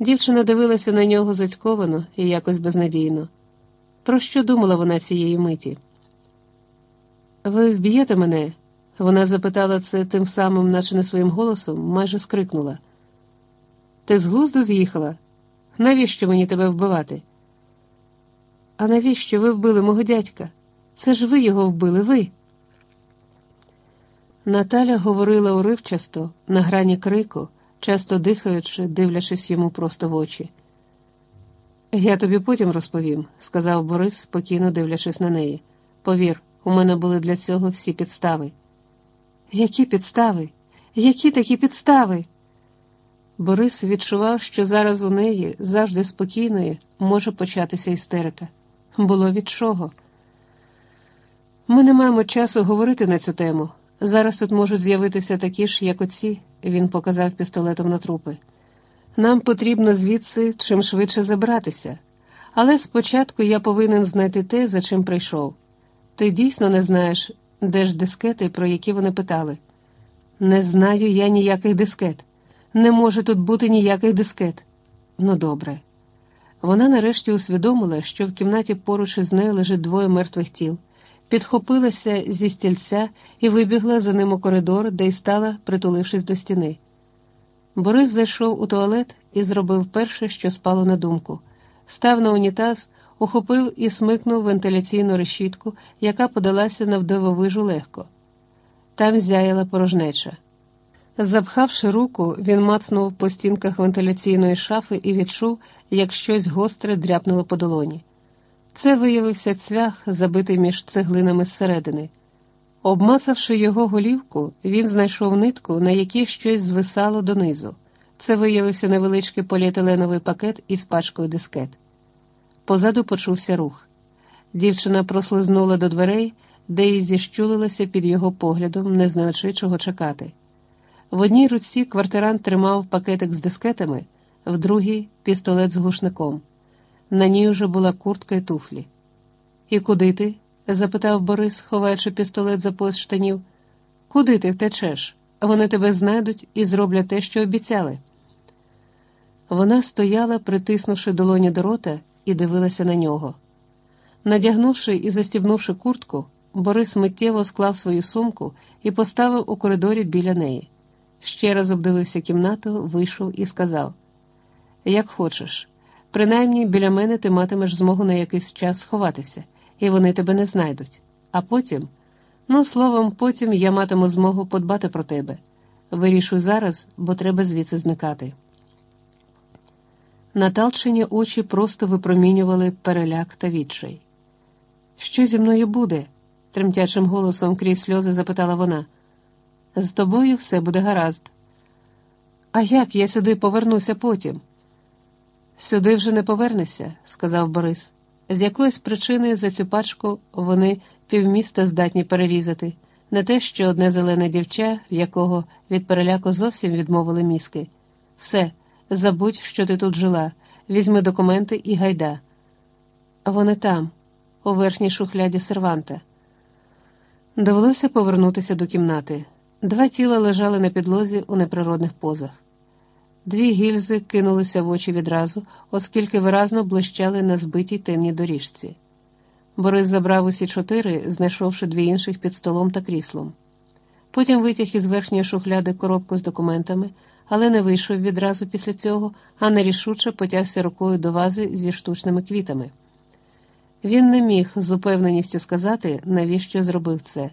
Дівчина дивилася на нього зацьковано і якось безнадійно. Про що думала вона цієї миті? Ви вб'єте мене? Вона запитала це тим самим, наче не своїм голосом, майже скрикнула. Ти з глузду з'їхала? Навіщо мені тебе вбивати? А навіщо ви вбили мого дядька? Це ж ви його вбили, ви. Наталя говорила уривчасто, на грані крику, часто дихаючи, дивлячись йому просто в очі. Я тобі потім розповім, сказав Борис, спокійно дивлячись на неї. Повір, у мене були для цього всі підстави. Які підстави? Які такі підстави? Борис відчував, що зараз у неї, завжди спокійної, може початися істерика. Було від чого. Ми не маємо часу говорити на цю тему. Зараз тут можуть з'явитися такі ж, як оці, він показав пістолетом на трупи. Нам потрібно звідси чим швидше забратися. Але спочатку я повинен знайти те, за чим прийшов. Ти дійсно не знаєш, де ж дискети, про які вони питали? Не знаю я ніяких дискет. Не може тут бути ніяких дискет. Ну, добре. Вона нарешті усвідомила, що в кімнаті поруч із нею лежить двоє мертвих тіл, підхопилася зі стільця і вибігла за ним у коридор, де й стала, притулившись до стіни. Борис зайшов у туалет і зробив перше, що спало на думку. Став на унітаз, ухопив і смикнув вентиляційну решітку, яка подалася навдивовижу легко. Там зяяла порожнеча. Запхавши руку, він мацнув по стінках вентиляційної шафи і відчув, як щось гостре дряпнуло по долоні. Це виявився цвях, забитий між цеглинами зсередини. Обмацавши його голівку, він знайшов нитку, на якій щось звисало донизу. Це виявився невеличкий поліетиленовий пакет із пачкою дискет. Позаду почувся рух. Дівчина прослизнула до дверей, де й зіщулилася під його поглядом, не знаючи, чого чекати. В одній руці квартирант тримав пакетик з дискетами, в другій пістолет з глушником. На ній уже була куртка і туфлі. І куди ти? запитав Борис, ховаючи пістолет за пояс штанів. Куди ти втечеш? Вони тебе знайдуть і зроблять те, що обіцяли. Вона стояла, притиснувши долоні до рота, і дивилася на нього. Надягнувши і застібнувши куртку, Борис миттєво склав свою сумку і поставив у коридорі біля неї. Ще раз обдивився кімнату, вийшов і сказав: Як хочеш, принаймні біля мене ти матимеш змогу на якийсь час сховатися, і вони тебе не знайдуть. А потім, ну, словом, потім я матиму змогу подбати про тебе. Вирішуй зараз, бо треба звідси зникати. Наталчені очі просто випромінювали переляк та відчай. Що зі мною буде? тремтячим голосом крізь сльози запитала вона. З тобою все буде гаразд. А як я сюди повернуся потім? Сюди вже не повернешся, сказав Борис. З якоїсь причини за цю пачку вони півміста здатні перерізати, не те, що одне зелене дівча, в якого від переляку зовсім відмовили мізки. Все, забудь, що ти тут жила, візьми документи і гайда. Вони там, у верхній шухляді серванта. Довелося повернутися до кімнати. Два тіла лежали на підлозі у неприродних позах. Дві гільзи кинулися в очі відразу, оскільки виразно блищали на збитій темній доріжці. Борис забрав усі чотири, знайшовши дві інших під столом та кріслом. Потім витяг із верхньої шухляди коробку з документами, але не вийшов відразу після цього, а нерішуче потягся рукою до вази зі штучними квітами. Він не міг з упевненістю сказати, навіщо зробив це.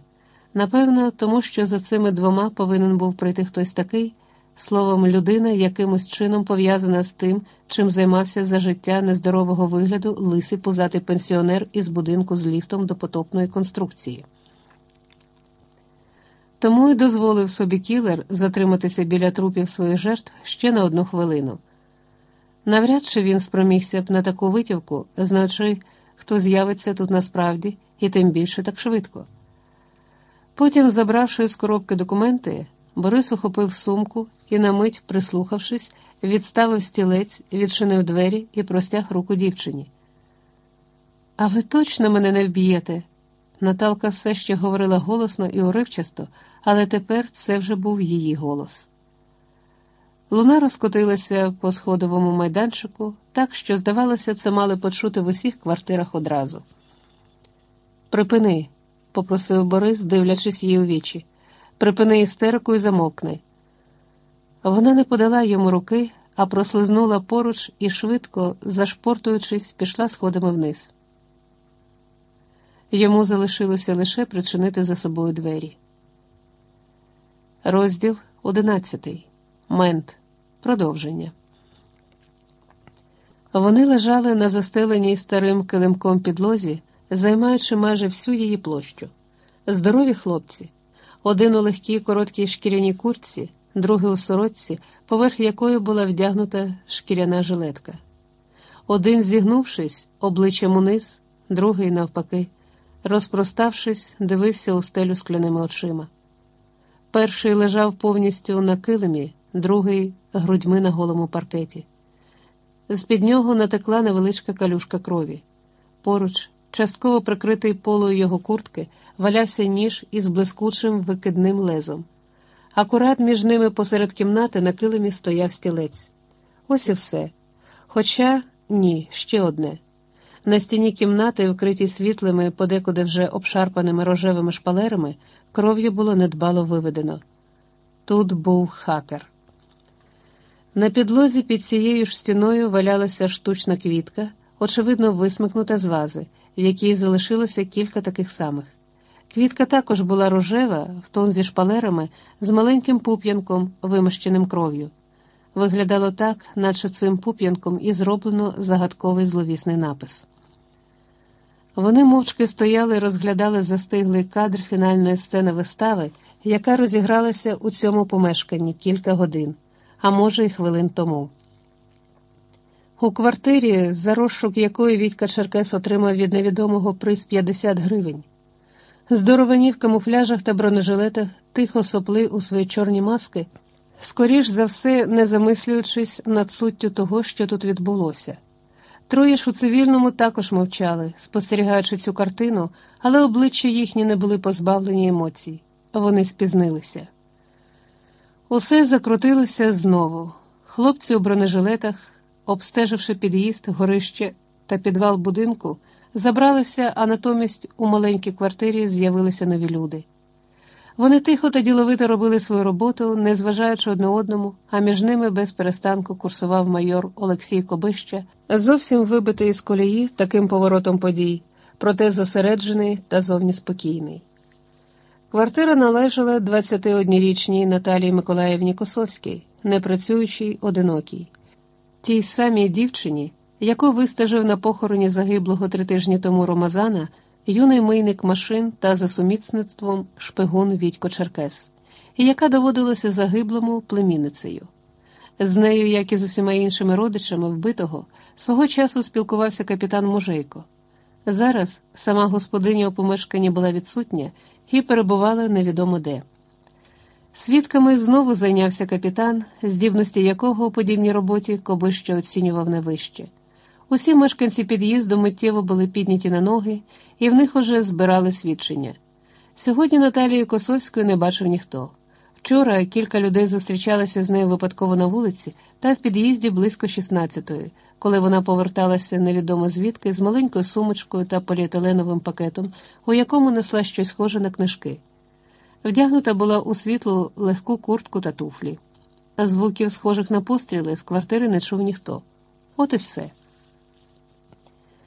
Напевно, тому що за цими двома повинен був прийти хтось такий, словом, людина якимось чином пов'язана з тим, чим займався за життя нездорового вигляду лисий пузатий пенсіонер із будинку з ліфтом до потопної конструкції. Тому й дозволив собі кілер затриматися біля трупів своїх жертв ще на одну хвилину. Навряд чи він спромігся б на таку витівку, знаючи, хто з'явиться тут насправді, і тим більше так швидко. Потім, забравши з коробки документи, Борис ухопив сумку і, на мить, прислухавшись, відставив стілець, відчинив двері і простяг руку дівчині. А ви точно мене не вб'єте? Наталка все ще говорила голосно і уривчасто, але тепер це вже був її голос. Луна розкотилася по сходовому майданчику, так що, здавалося, це мали почути в усіх квартирах одразу. Припини, попросив Борис, дивлячись їй у вічі. Припини істерику і замовкни. Вона не подала йому руки, а прослизнула поруч і швидко, зашпортуючись, пішла сходами вниз. Йому залишилося лише причинити за собою двері. Розділ одинадцятий. Мент. Продовження. Вони лежали на застеленій старим килимком підлозі, займаючи майже всю її площу. Здорові хлопці, один у легкій короткій шкіряній куртці, другий у сорочці, поверх якої була вдягнута шкіряна жилетка. Один, зігнувшись, обличчям униз, другий, навпаки, розпроставшись, дивився у стелю скляними очима. Перший лежав повністю на килимі, другий грудьми на голому паркеті. З під нього натекла невеличка калюшка крові. Поруч, частково прикритий полою його куртки, валявся ніж із блискучим викидним лезом. Акурат між ними посеред кімнати на килимі стояв стілець. Ось і все. Хоча ні, ще одне. На стіні кімнати, вкритій світлими, подекуди вже обшарпаними рожевими шпалерами, кров'ю було недбало виведено. Тут був хакер. На підлозі під цією ж стіною валялася штучна квітка, очевидно, висмикнута з вази, в якій залишилося кілька таких самих. Квітка також була рожева, в тон зі шпалерами, з маленьким пуп'янком, вимощеним кров'ю. Виглядало так, наче цим пуп'янком і зроблено загадковий зловісний напис. Вони мовчки стояли і розглядали застиглий кадр фінальної сцени вистави, яка розігралася у цьому помешканні кілька годин, а може, й хвилин тому. У квартирі, за розшук якої Вітька Черкес отримав від невідомого приз 50 гривень. Здоровані в камуфляжах та бронежилетах тихо сопли у свої чорні маски, скоріш за все, не замислюючись над суттю того, що тут відбулося. Троє ж у цивільному також мовчали, спостерігаючи цю картину, але обличчя їхні не були позбавлені емоцій. Вони спізнилися. Усе закрутилося знову. Хлопці у бронежилетах, обстеживши під'їзд, горище та підвал будинку, забралися, а натомість у маленькій квартирі з'явилися нові люди. Вони тихо та діловито робили свою роботу, не зважаючи одне одному, а між ними без перестанку курсував майор Олексій Кобища, зовсім вибитий із колії таким поворотом подій, проте зосереджений та зовні спокійний. Квартира належала 21-річній Наталії Миколаївні Косовській, непрацюючій одинокій, тій самій дівчині, яку вистежив на похороні загиблого три тижні тому Ромазана юний мийник машин та за сумісництвом шпигун Вітько Черкес, і яка доводилася загиблому племінницею. З нею, як і з усіма іншими родичами вбитого, свого часу спілкувався капітан Мужейко. Зараз сама господиня у помешканні була відсутня і перебувала невідомо де. Свідками знову зайнявся капітан, здібності якого у подібній роботі Кобище оцінював найвище. Усі мешканці під'їзду миттєво були підняті на ноги, і в них уже збирали свідчення. Сьогодні Наталії Косовської не бачив ніхто. Вчора кілька людей зустрічалися з нею випадково на вулиці та в під'їзді близько 16-ї, коли вона поверталася невідомо звідки з маленькою сумочкою та поліетиленовим пакетом, у якому несла щось схоже на книжки. Вдягнута була у світлу легку куртку та туфлі. Звуків, схожих на постріли, з квартири не чув ніхто. От і все.